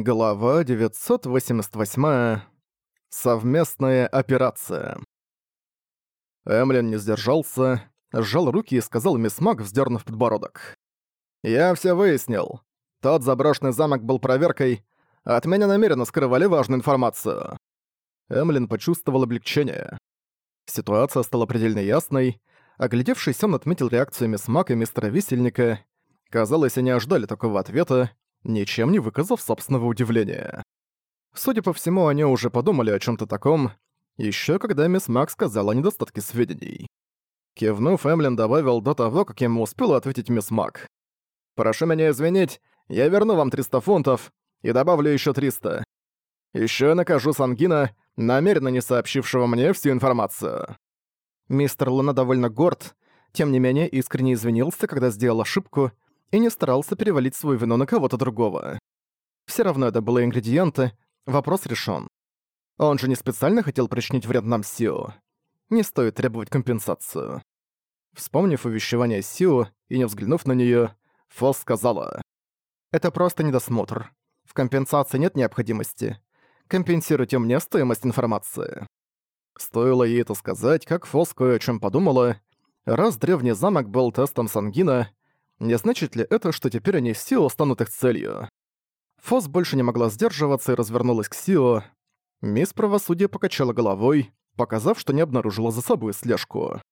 Глава 988. Совместная операция. Эмлин не сдержался, сжал руки и сказал мисс Мак, вздернув подбородок. «Я все выяснил. Тот заброшенный замок был проверкой. От меня намеренно скрывали важную информацию». Эмлин почувствовал облегчение. Ситуация стала предельно ясной. Оглядевшись, он отметил реакцию мисс Мак и мистера Висельника. Казалось, они ожидали такого ответа, ничем не выказав собственного удивления. Судя по всему, они уже подумали о чем то таком, еще когда мисс Мак сказала о недостатке сведений. Кивнув, Эмлин добавил до того, как ему успела ответить мисс Мак. «Прошу меня извинить, я верну вам 300 фунтов и добавлю еще 300. Еще накажу Сангина, намеренно не сообщившего мне всю информацию». Мистер Луна довольно горд, тем не менее искренне извинился, когда сделал ошибку и не старался перевалить свое вину на кого-то другого. Все равно это были ингредиенты, вопрос решен. Он же не специально хотел причинить вред нам Сио. Не стоит требовать компенсацию. Вспомнив увещевание Сио и не взглянув на нее, Фос сказала. «Это просто недосмотр. В компенсации нет необходимости. Компенсируйте мне стоимость информации». Стоило ей это сказать, как Фос кое о чем подумала. Раз древний замок был тестом Сангина, не значит ли это, что теперь они Сио станут их целью? Фос больше не могла сдерживаться и развернулась к Сио. Мисс Правосудия покачала головой, показав, что не обнаружила за собой слежку.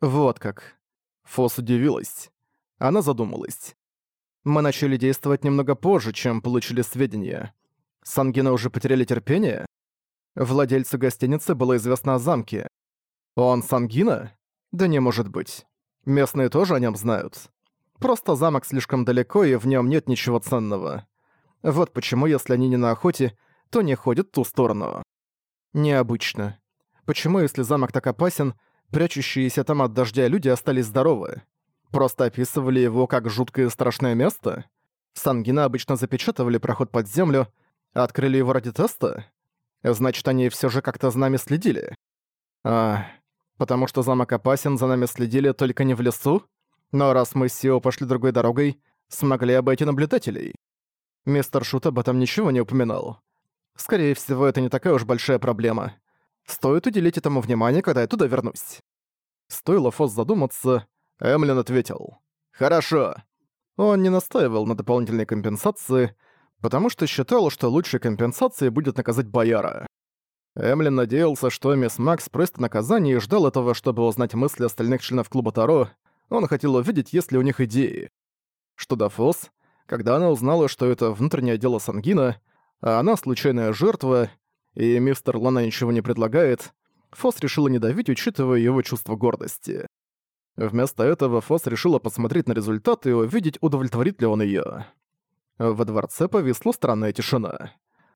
Вот как. Фос удивилась. Она задумалась. Мы начали действовать немного позже, чем получили сведения. Сангина уже потеряли терпение? Владельцу гостиницы было известно о замке. Он Сангина? Да не может быть. Местные тоже о нем знают. Просто замок слишком далеко, и в нем нет ничего ценного. Вот почему, если они не на охоте, то не ходят в ту сторону. Необычно. Почему, если замок так опасен, прячущиеся там от дождя люди остались здоровы? Просто описывали его как жуткое страшное место? Сангина обычно запечатывали проход под землю, а открыли его ради теста? Значит, они все же как-то за нами следили. А, потому что замок опасен, за нами следили только не в лесу? Но раз мы с Сио пошли другой дорогой, смогли обойти наблюдателей. Мистер Шут об этом ничего не упоминал. Скорее всего, это не такая уж большая проблема. Стоит уделить этому внимание, когда я туда вернусь. Стоило Фос задуматься, Эмлин ответил. «Хорошо». Он не настаивал на дополнительной компенсации, потому что считал, что лучшей компенсацией будет наказать Бояра. Эмлин надеялся, что мисс Макс просто наказание и ждал этого, чтобы узнать мысли остальных членов клуба Таро, он хотел увидеть, есть ли у них идеи. Что до Фос, когда она узнала, что это внутреннее дело Сангина, а она случайная жертва, и мистер Лана ничего не предлагает, Фос решила не давить, учитывая его чувство гордости. Вместо этого Фос решила посмотреть на результат и увидеть, удовлетворит ли он ее. Во дворце повисла странная тишина.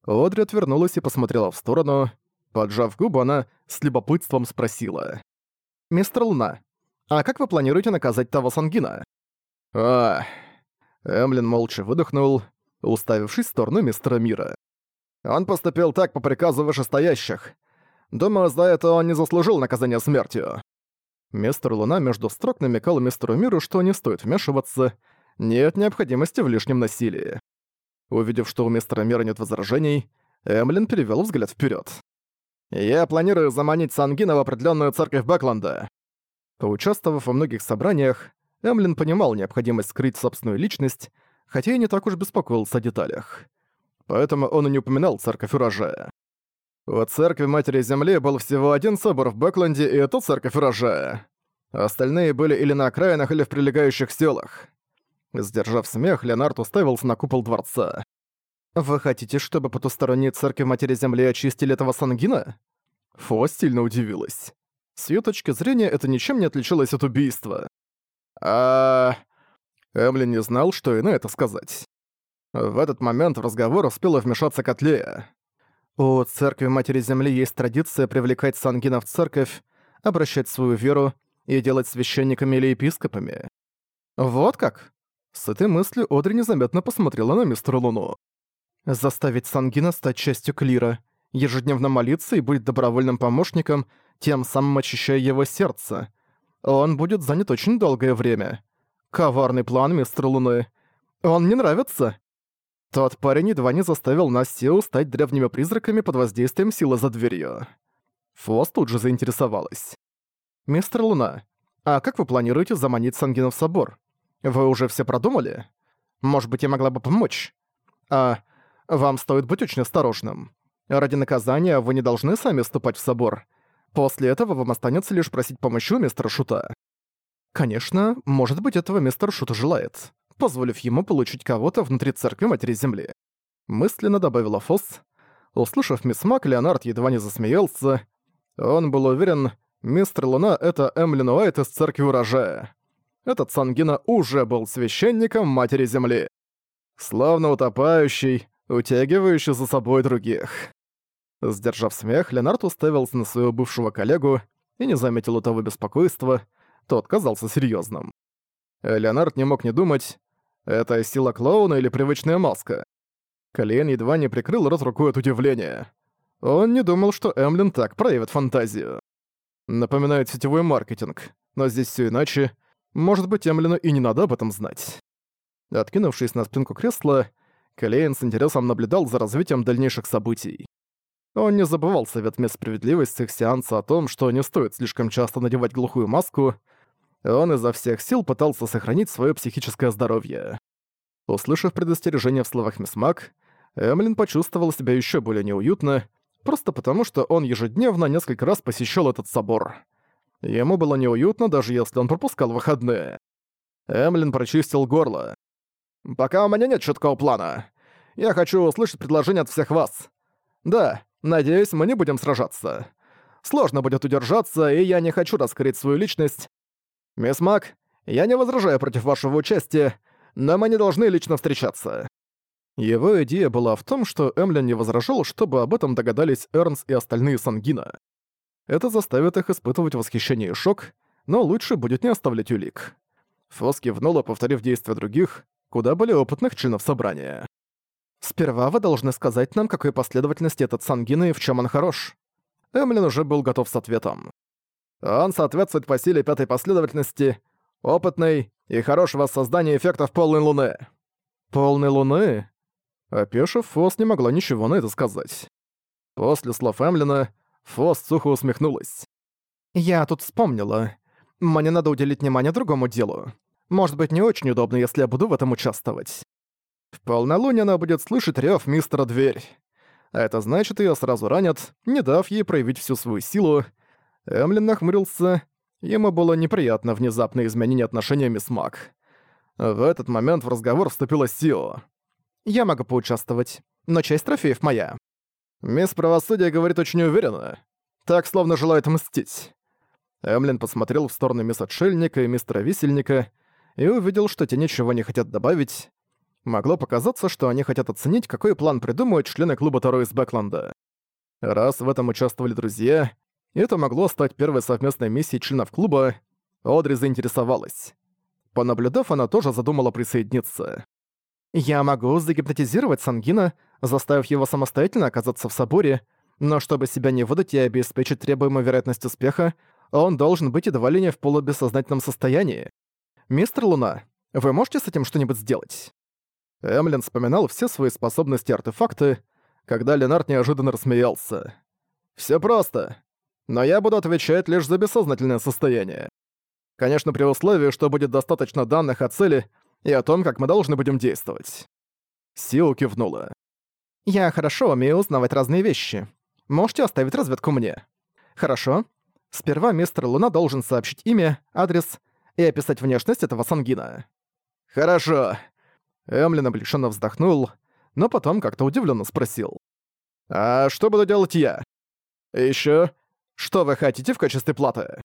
Одри отвернулась и посмотрела в сторону. Поджав губы, она с любопытством спросила. «Мистер Луна, а как вы планируете наказать того Сангина?» «А...» Эмлин молча выдохнул, уставившись в сторону мистера Мира. «Он поступил так по приказу вышестоящих. Думаю, за это он не заслужил наказания смертью». Мистер Луна между строк намекал мистеру Миру, что не стоит вмешиваться, нет необходимости в лишнем насилии. Увидев, что у мистера Мира нет возражений, Эмлин перевел взгляд вперед. «Я планирую заманить Сангина в определенную церковь Бэкленда что, во многих собраниях, Эмлин понимал необходимость скрыть собственную личность, хотя и не так уж беспокоился о деталях. Поэтому он и не упоминал церковь урожая. У церкви Матери Земли был всего один собор в Бэкленде, и это церковь урожая. Остальные были или на окраинах, или в прилегающих селах. Сдержав смех, Леонард уставился на купол дворца. «Вы хотите, чтобы потусторонние церкви Матери Земли очистили этого сангина?» Фо сильно удивилась. С её точки зрения это ничем не отличалось от убийства. А... Эмли не знал, что и на это сказать. В этот момент в разговор успела вмешаться Котлея. У Церкви Матери Земли есть традиция привлекать сангинов в церковь, обращать свою веру и делать священниками или епископами. Вот как? С этой мыслью Одри незаметно посмотрела на мистера Луну. Заставить сангина стать частью клира, ежедневно молиться и быть добровольным помощником — тем самым очищая его сердце. Он будет занят очень долгое время. Коварный план, мистер Луны. Он не нравится. Тот парень едва не заставил нас Настю стать древними призраками под воздействием силы за дверью. Фос тут же заинтересовалась. «Мистер Луна, а как вы планируете заманить Сангина в собор? Вы уже все продумали? Может быть, я могла бы помочь? А вам стоит быть очень осторожным. Ради наказания вы не должны сами вступать в собор. После этого вам останется лишь просить помощи у мистера Шута. Конечно, может быть, этого мистер Шута желает, позволив ему получить кого-то внутри церкви Матери Земли. Мысленно добавила Фосс. Услышав мисс Мак, Леонард едва не засмеялся. Он был уверен, мистер Луна — это Эмлин Уайт из церкви Урожая. Этот Сангина уже был священником Матери Земли. Славно утопающий, утягивающий за собой других. Сдержав смех, Леонард уставился на своего бывшего коллегу и не заметил у того беспокойства, тот казался серьёзным. Леонард не мог не думать, это сила клоуна или привычная маска. Колен едва не прикрыл рот рукой от удивления. Он не думал, что Эмлин так проявит фантазию. Напоминает сетевой маркетинг, но здесь все иначе. Может быть, Эмлину и не надо об этом знать. Откинувшись на спинку кресла, Калейн с интересом наблюдал за развитием дальнейших событий. Он не забывал совет мест справедливости их сеанса о том, что не стоит слишком часто надевать глухую маску, он изо всех сил пытался сохранить свое психическое здоровье. Услышав предостережение в словах мисс Мак, Эмлин почувствовал себя еще более неуютно, просто потому что он ежедневно несколько раз посещал этот собор. Ему было неуютно, даже если он пропускал выходные. Эмлин прочистил горло. «Пока у меня нет четкого плана. Я хочу услышать предложение от всех вас. Да, Надеюсь, мы не будем сражаться. Сложно будет удержаться, и я не хочу раскрыть свою личность. Мисс Мак, я не возражаю против вашего участия, но мы не должны лично встречаться». Его идея была в том, что Эмлин не возражал, чтобы об этом догадались Эрнс и остальные Сангина. Это заставит их испытывать восхищение и шок, но лучше будет не оставлять улик. Фос кивнула, повторив действия других, куда более опытных членов собрания. Сперва вы должны сказать нам, какой последовательности этот сангин и в чем он хорош. Эмлин уже был готов с ответом. Он соответствует по силе пятой последовательности, опытный и хорош в воссоздании эффектов полной луны. Полной луны? Опешив, Фос не могла ничего на это сказать. После слов Эмлина Фос сухо усмехнулась. «Я тут вспомнила. Мне надо уделить внимание другому делу. Может быть, не очень удобно, если я буду в этом участвовать. В полнолуние она будет слышать рёв мистера Дверь. А это значит, её сразу ранят, не дав ей проявить всю свою силу. Эмлин нахмурился. Ему было неприятно внезапное изменение отношения мисс Мак. В этот момент в разговор вступила Сио. «Я могу поучаствовать, но часть трофеев моя». Мисс Правосудие говорит очень уверенно. Так, словно желает мстить. Эмлин посмотрел в сторону мисс Отшельника и мистера Висельника и увидел, что те ничего не хотят добавить, могло показаться, что они хотят оценить, какой план придумают члены клуба Таро из Бэкленда. Раз в этом участвовали друзья, это могло стать первой совместной миссией членов клуба, Одри заинтересовалась. Понаблюдав, она тоже задумала присоединиться. «Я могу загипнотизировать Сангина, заставив его самостоятельно оказаться в соборе, но чтобы себя не выдать и обеспечить требуемую вероятность успеха, он должен быть едва ли не в полубессознательном состоянии. Мистер Луна, вы можете с этим что-нибудь сделать?» Эмлин вспоминал все свои способности и артефакты, когда Ленард неожиданно рассмеялся. «Всё просто. Но я буду отвечать лишь за бессознательное состояние. Конечно, при условии, что будет достаточно данных о цели и о том, как мы должны будем действовать». Сиу кивнула. «Я хорошо умею узнавать разные вещи. Можете оставить разведку мне». «Хорошо. Сперва мистер Луна должен сообщить имя, адрес и описать внешность этого сангина». «Хорошо», Эмлин облегченно вздохнул, но потом как-то удивленно спросил. «А что буду делать я?» «Еще, что вы хотите в качестве платы?»